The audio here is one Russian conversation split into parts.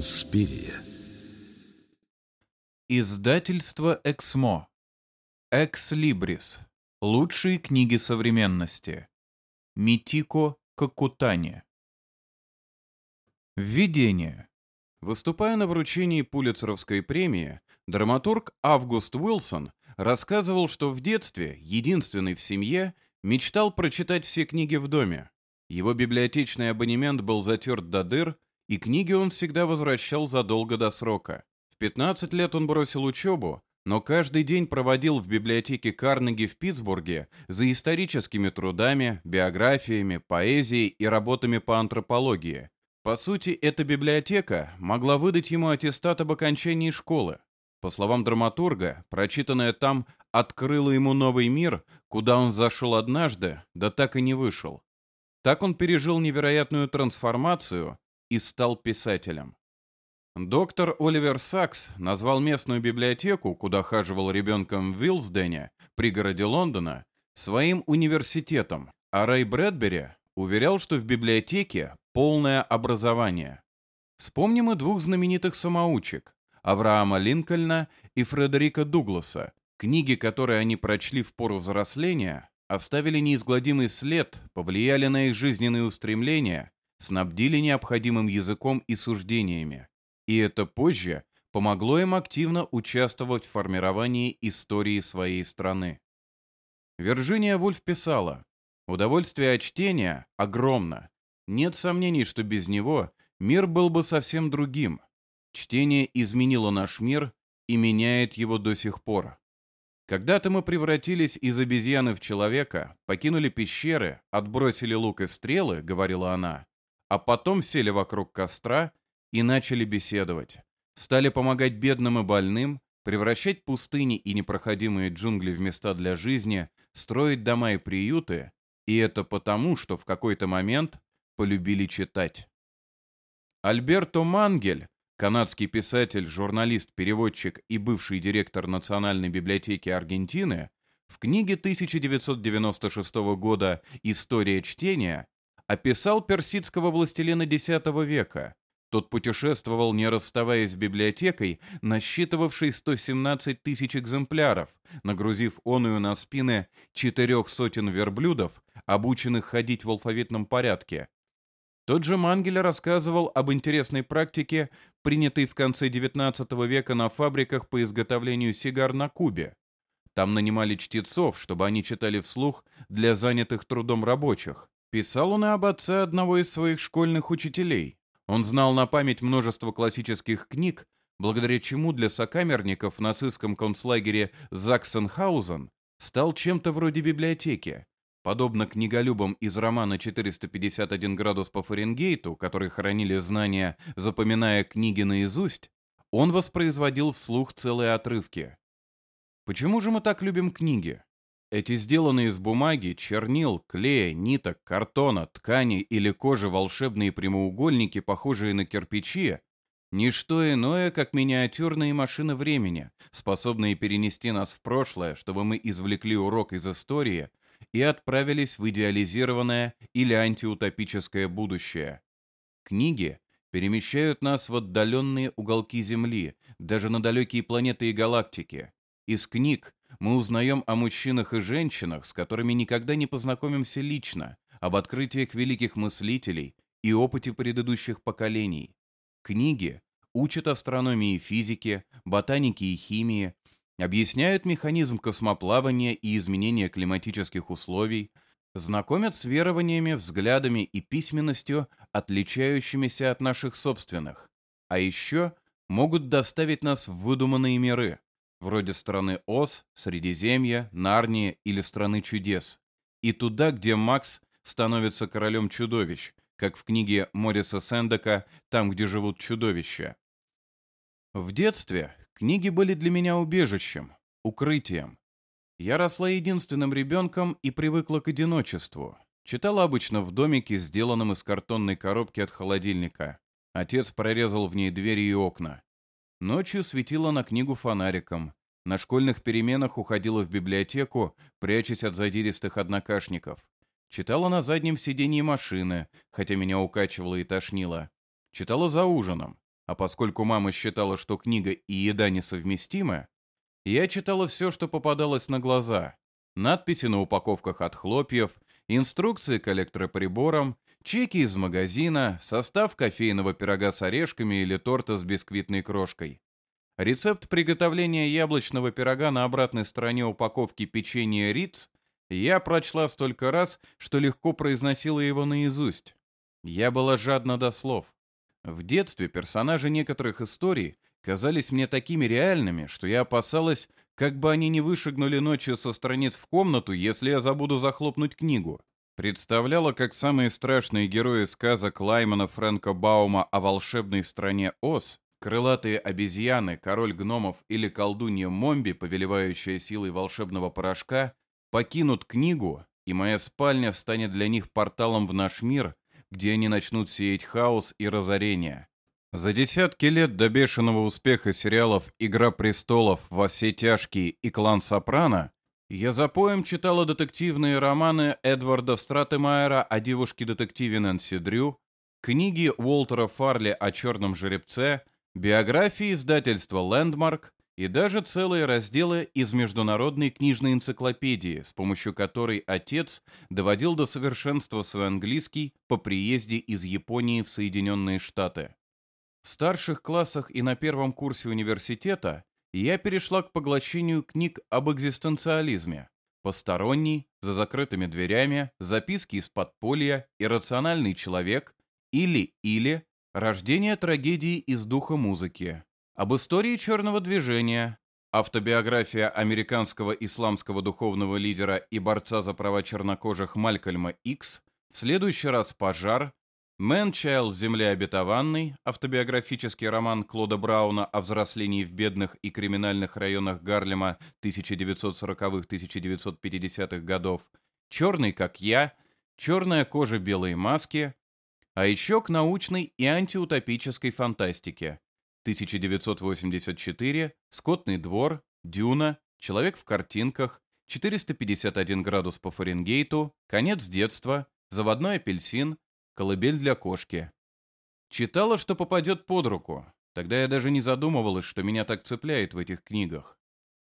Инспирия. Издательство «Эксмо». «Экслибрис». Лучшие книги современности. Митико Кокутани. Введение. Выступая на вручении Пулитцеровской премии, драматург Август Уилсон рассказывал, что в детстве, единственный в семье, мечтал прочитать все книги в доме. Его библиотечный абонемент был затерт до дыр, и книги он всегда возвращал задолго до срока. В 15 лет он бросил учебу, но каждый день проводил в библиотеке Карнеги в Питтсбурге за историческими трудами, биографиями, поэзией и работами по антропологии. По сути, эта библиотека могла выдать ему аттестат об окончании школы. По словам драматурга, прочитанное там открыло ему новый мир, куда он зашел однажды, да так и не вышел. Так он пережил невероятную трансформацию и стал писателем. Доктор Оливер Сакс назвал местную библиотеку, куда хаживал ребенком в Вилсдене, пригороде Лондона, своим университетом, а Рэй Брэдбери уверял, что в библиотеке полное образование. Вспомним и двух знаменитых самоучек – Авраама Линкольна и Фредерика Дугласа, книги, которые они прочли в пору взросления, оставили неизгладимый след, повлияли на их жизненные устремления, снабдили необходимым языком и суждениями. И это позже помогло им активно участвовать в формировании истории своей страны. Вирджиния Вульф писала, «Удовольствие от чтения огромно. Нет сомнений, что без него мир был бы совсем другим. Чтение изменило наш мир и меняет его до сих пор. Когда-то мы превратились из обезьяны в человека, покинули пещеры, отбросили лук и стрелы, говорила она, а потом сели вокруг костра и начали беседовать. Стали помогать бедным и больным, превращать пустыни и непроходимые джунгли в места для жизни, строить дома и приюты, и это потому, что в какой-то момент полюбили читать. Альберто Мангель канадский писатель, журналист, переводчик и бывший директор Национальной библиотеки Аргентины, в книге 1996 года «История чтения» описал персидского властелина X века. Тот путешествовал, не расставаясь с библиотекой, насчитывавшей 117 тысяч экземпляров, нагрузив оную на спины четырех сотен верблюдов, обученных ходить в алфавитном порядке, тот же Мангель рассказывал об интересной практике, принятой в конце XIX века на фабриках по изготовлению сигар на Кубе. Там нанимали чтецов, чтобы они читали вслух для занятых трудом рабочих. Писал он и об отце одного из своих школьных учителей. Он знал на память множество классических книг, благодаря чему для сокамерников в нацистском концлагере Заксенхаузен стал чем-то вроде библиотеки. Подобно книголюбам из романа «451 градус по Фаренгейту», которые хранили знания, запоминая книги наизусть, он воспроизводил вслух целые отрывки. Почему же мы так любим книги? Эти сделанные из бумаги, чернил, клея, ниток, картона, ткани или кожи волшебные прямоугольники, похожие на кирпичи, ничто иное, как миниатюрные машины времени, способные перенести нас в прошлое, чтобы мы извлекли урок из истории и отправились в идеализированное или антиутопическое будущее. Книги перемещают нас в отдаленные уголки Земли, даже на далекие планеты и галактики. Из книг мы узнаем о мужчинах и женщинах, с которыми никогда не познакомимся лично, об открытиях великих мыслителей и опыте предыдущих поколений. Книги учат астрономии и физике, ботанике и химии, объясняют механизм космоплавания и изменения климатических условий, знакомят с верованиями, взглядами и письменностью, отличающимися от наших собственных, а еще могут доставить нас в выдуманные миры, вроде страны Оз, Средиземья, Нарнии или страны чудес, и туда, где Макс становится королем чудовищ, как в книге Мориса Сендека «Там, где живут чудовища». В детстве Книги были для меня убежищем, укрытием. Я росла единственным ребенком и привыкла к одиночеству. Читала обычно в домике, сделанном из картонной коробки от холодильника. Отец прорезал в ней двери и окна. Ночью светила на книгу фонариком. На школьных переменах уходила в библиотеку, прячась от задиристых однокашников. Читала на заднем сиденье машины, хотя меня укачивало и тошнило. Читала за ужином А поскольку мама считала, что книга и еда несовместимы, я читала все, что попадалось на глаза. Надписи на упаковках от хлопьев, инструкции к электроприборам, чеки из магазина, состав кофейного пирога с орешками или торта с бисквитной крошкой. Рецепт приготовления яблочного пирога на обратной стороне упаковки печенья Ritz я прочла столько раз, что легко произносила его наизусть. Я была жадна до слов. В детстве персонажи некоторых историй казались мне такими реальными, что я опасалась, как бы они не вышагнули ночью со страниц в комнату, если я забуду захлопнуть книгу. Представляла, как самые страшные герои сказок Лаймана Фрэнка Баума о волшебной стране Оз, крылатые обезьяны, король гномов или колдунья Момби, повелевающая силой волшебного порошка, покинут книгу, и моя спальня станет для них порталом в наш мир, где они начнут сеять хаос и разорение. За десятки лет до бешеного успеха сериалов «Игра престолов», «Во все тяжкие» и «Клан Сопрано» я за поем читала детективные романы Эдварда Стратемайера о девушке-детективе Нэнси Дрю, книги Уолтера Фарли о черном жеребце, биографии издательства «Лэндмарк» и даже целые разделы из международной книжной энциклопедии, с помощью которой отец доводил до совершенства свой английский по приезде из Японии в Соединенные Штаты. В старших классах и на первом курсе университета я перешла к поглощению книг об экзистенциализме. «Посторонний», «За закрытыми дверями», «Записки из подполья», «Иррациональный человек» или-или «Рождение трагедии из духа музыки», об истории черного движения, автобиография американского исламского духовного лидера и борца за права чернокожих Малькольма Икс, в следующий раз «Пожар», «Мэнчайл в земле обетованной», автобиографический роман Клода Брауна о взрослении в бедных и криминальных районах Гарлема 1940-1950-х годов, «Черный, как я», «Черная кожа белые маски», а еще к научной и антиутопической фантастике. 1984, «Скотный двор», «Дюна», «Человек в картинках», 451 градус по Фаренгейту, «Конец детства», «Заводной апельсин», колыбель для кошки. Читала, что попадет под руку. Тогда я даже не задумывалась, что меня так цепляет в этих книгах.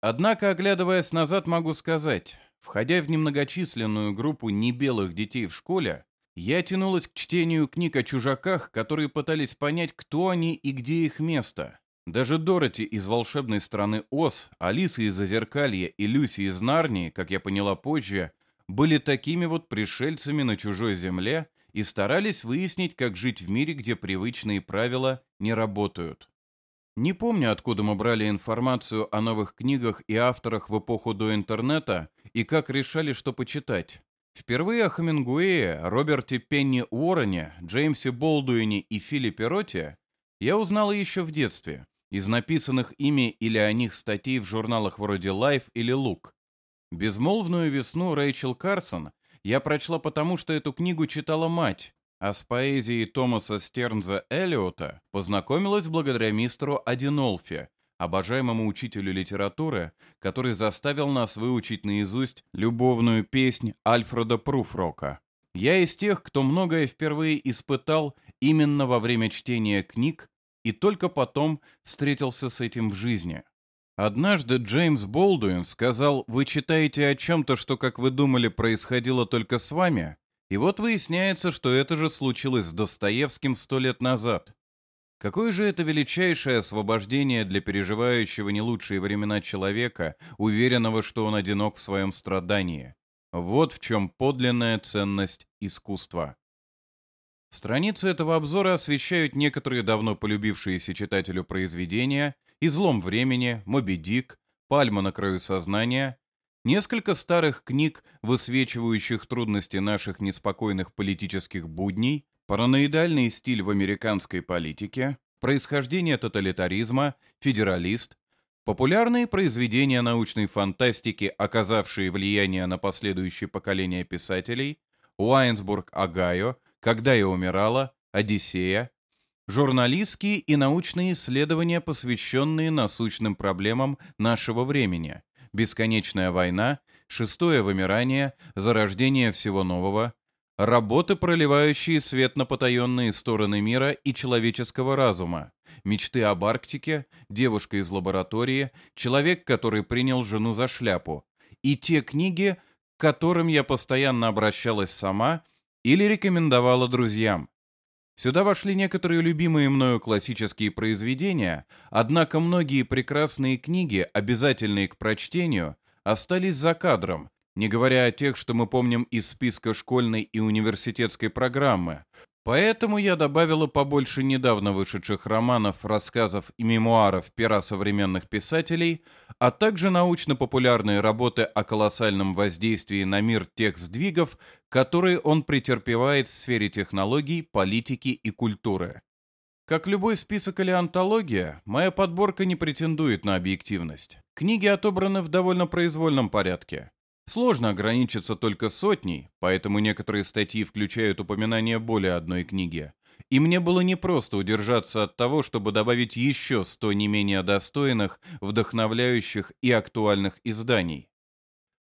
Однако, оглядываясь назад, могу сказать, входя в немногочисленную группу небелых детей в школе, я тянулась к чтению книг о чужаках, которые пытались понять, кто они и где их место. Даже Дороти из «Волшебной страны Оз», Алиса из «Озеркалья» и Люси из «Нарнии», как я поняла позже, были такими вот пришельцами на чужой земле, и старались выяснить, как жить в мире, где привычные правила не работают. Не помню, откуда мы брали информацию о новых книгах и авторах в эпоху до интернета и как решали, что почитать. Впервые о Хемингуэе, Роберте Пенни Уоррене, Джеймсе Болдуине и Филиппе Роте я узнала еще в детстве, из написанных ими или о них статей в журналах вроде Life или Look. «Безмолвную весну» Рэйчел Карсон я прочла потому, что эту книгу читала мать, а с поэзией Томаса Стернза Эллиота познакомилась благодаря мистеру Адинолфе, обожаемому учителю литературы, который заставил нас выучить наизусть любовную песнь Альфреда Пруфрока. Я из тех, кто многое впервые испытал именно во время чтения книг и только потом встретился с этим в жизни. Однажды Джеймс Болдуин сказал, вы читаете о чем-то, что, как вы думали, происходило только с вами, и вот выясняется, что это же случилось с Достоевским сто лет назад. Какое же это величайшее освобождение для переживающего не лучшие времена человека, уверенного, что он одинок в своем страдании. Вот в чем подлинная ценность искусства. Страницы этого обзора освещают некоторые давно полюбившиеся читателю произведения «Излом времени», «Моби Дик», «Пальма на краю сознания», несколько старых книг, высвечивающих трудности наших неспокойных политических будней, параноидальный стиль в американской политике, происхождение тоталитаризма, федералист, популярные произведения научной фантастики, оказавшие влияние на последующие поколения писателей, Уайнсбург, Огайо, «Когда я умирала», «Одиссея», Журналистские и научные исследования, посвященные насущным проблемам нашего времени. Бесконечная война, шестое вымирание, зарождение всего нового. Работы, проливающие свет на потаенные стороны мира и человеческого разума. «Мечты об Арктике», «Девушка из лаборатории», «Человек, который принял жену за шляпу» и те книги, к которым я постоянно обращалась сама или рекомендовала друзьям. Сюда вошли некоторые любимые мною классические произведения, однако многие прекрасные книги, обязательные к прочтению, остались за кадром, не говоря о тех, что мы помним из списка школьной и университетской программы. Поэтому я добавила побольше недавно вышедших романов, рассказов и мемуаров пера современных писателей, а также научно-популярные работы о колоссальном воздействии на мир тех сдвигов, которые он претерпевает в сфере технологий, политики и культуры. Как любой список или антология, моя подборка не претендует на объективность. Книги отобраны в довольно произвольном порядке. Сложно ограничиться только сотней, поэтому некоторые статьи включают упоминание более одной книги. И мне было непросто удержаться от того, чтобы добавить еще сто не менее достойных, вдохновляющих и актуальных изданий.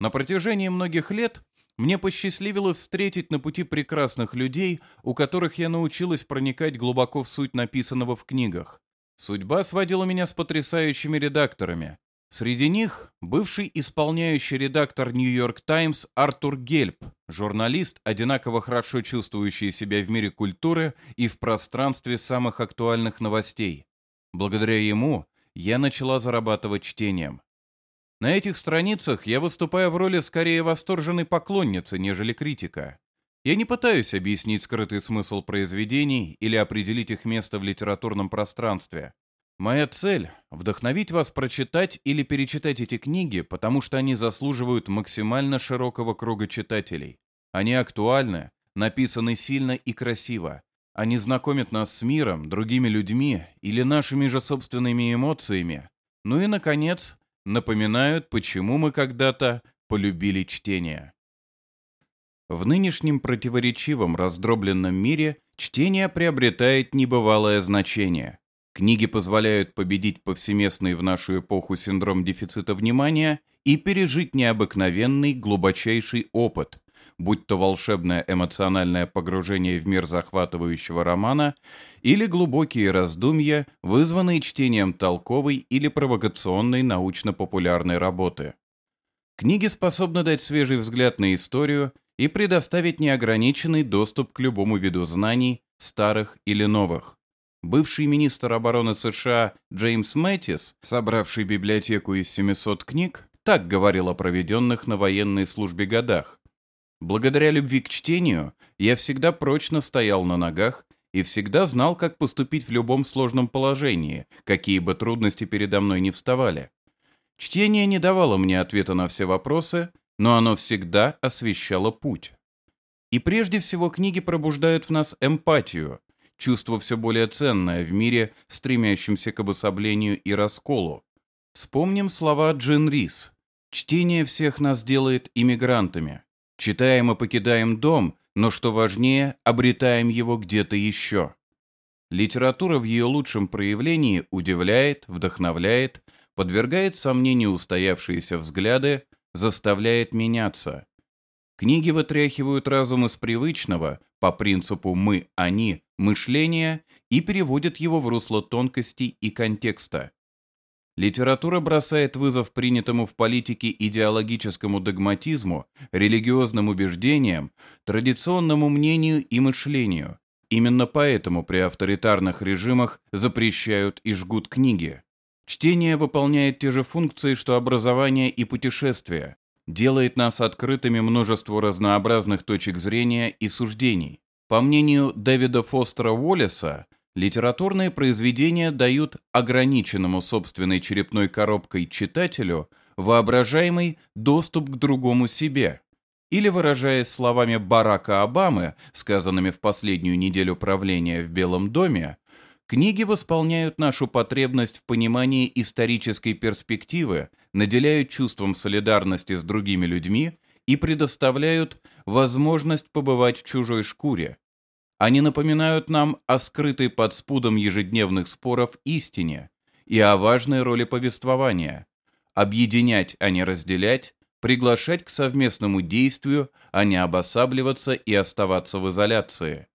На протяжении многих лет мне посчастливилось встретить на пути прекрасных людей, у которых я научилась проникать глубоко в суть написанного в книгах. Судьба сводила меня с потрясающими редакторами, Среди них бывший исполняющий редактор «Нью-Йорк Таймс» Артур Гельп, журналист, одинаково хорошо чувствующий себя в мире культуры и в пространстве самых актуальных новостей. Благодаря ему я начала зарабатывать чтением. На этих страницах я выступаю в роли скорее восторженной поклонницы, нежели критика. Я не пытаюсь объяснить скрытый смысл произведений или определить их место в литературном пространстве. Моя цель — вдохновить вас прочитать или перечитать эти книги, потому что они заслуживают максимально широкого круга читателей. Они актуальны, написаны сильно и красиво. Они знакомят нас с миром, другими людьми или нашими же собственными эмоциями. Ну и, наконец, напоминают, почему мы когда-то полюбили чтение. В нынешнем противоречивом раздробленном мире чтение приобретает небывалое значение — Книги позволяют победить повсеместный в нашу эпоху синдром дефицита внимания и пережить необыкновенный глубочайший опыт, будь то волшебное эмоциональное погружение в мир захватывающего романа или глубокие раздумья, вызванные чтением толковой или провокационной научно-популярной работы. Книги способны дать свежий взгляд на историю и предоставить неограниченный доступ к любому виду знаний, старых или новых. Бывший министр обороны США Джеймс Мэттис, собравший библиотеку из 700 книг, так говорил о проведенных на военной службе годах. Благодаря любви к чтению я всегда прочно стоял на ногах и всегда знал, как поступить в любом сложном положении, какие бы трудности передо мной не вставали. Чтение не давало мне ответа на все вопросы, но оно всегда освещало путь. И прежде всего книги пробуждают в нас эмпатию, чувство все более ценное в мире, стремящемся к обособлению и расколу. Вспомним слова Джин Рис. «Чтение всех нас делает иммигрантами. Читаем и покидаем дом, но, что важнее, обретаем его где-то еще». Литература в ее лучшем проявлении удивляет, вдохновляет, подвергает сомнению устоявшиеся взгляды, заставляет меняться. Книги вытряхивают разум из привычного, по принципу «мы-они» мышления и переводят его в русло тонкостей и контекста. Литература бросает вызов принятому в политике идеологическому догматизму, религиозным убеждениям, традиционному мнению и мышлению. Именно поэтому при авторитарных режимах запрещают и жгут книги. Чтение выполняет те же функции, что образование и путешествия, делает нас открытыми множеству разнообразных точек зрения и суждений. По мнению Дэвида Фостера Уоллеса, литературные произведения дают ограниченному собственной черепной коробкой читателю воображаемый доступ к другому себе. Или, выражаясь словами Барака Обамы, сказанными в последнюю неделю правления в Белом доме, Книги восполняют нашу потребность в понимании исторической перспективы, наделяют чувством солидарности с другими людьми и предоставляют возможность побывать в чужой шкуре. Они напоминают нам о скрытой под спудом ежедневных споров истине и о важной роли повествования – объединять, а не разделять, приглашать к совместному действию, а не обосабливаться и оставаться в изоляции.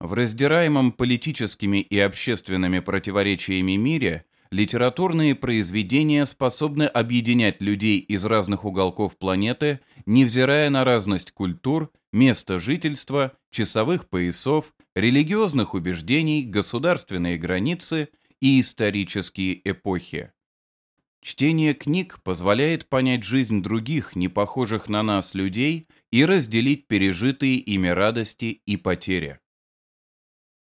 В раздираемом политическими и общественными противоречиями мире литературные произведения способны объединять людей из разных уголков планеты, невзирая на разность культур, места жительства, часовых поясов, религиозных убеждений, государственные границы и исторические эпохи. Чтение книг позволяет понять жизнь других, не похожих на нас людей, и разделить пережитые ими радости и потери.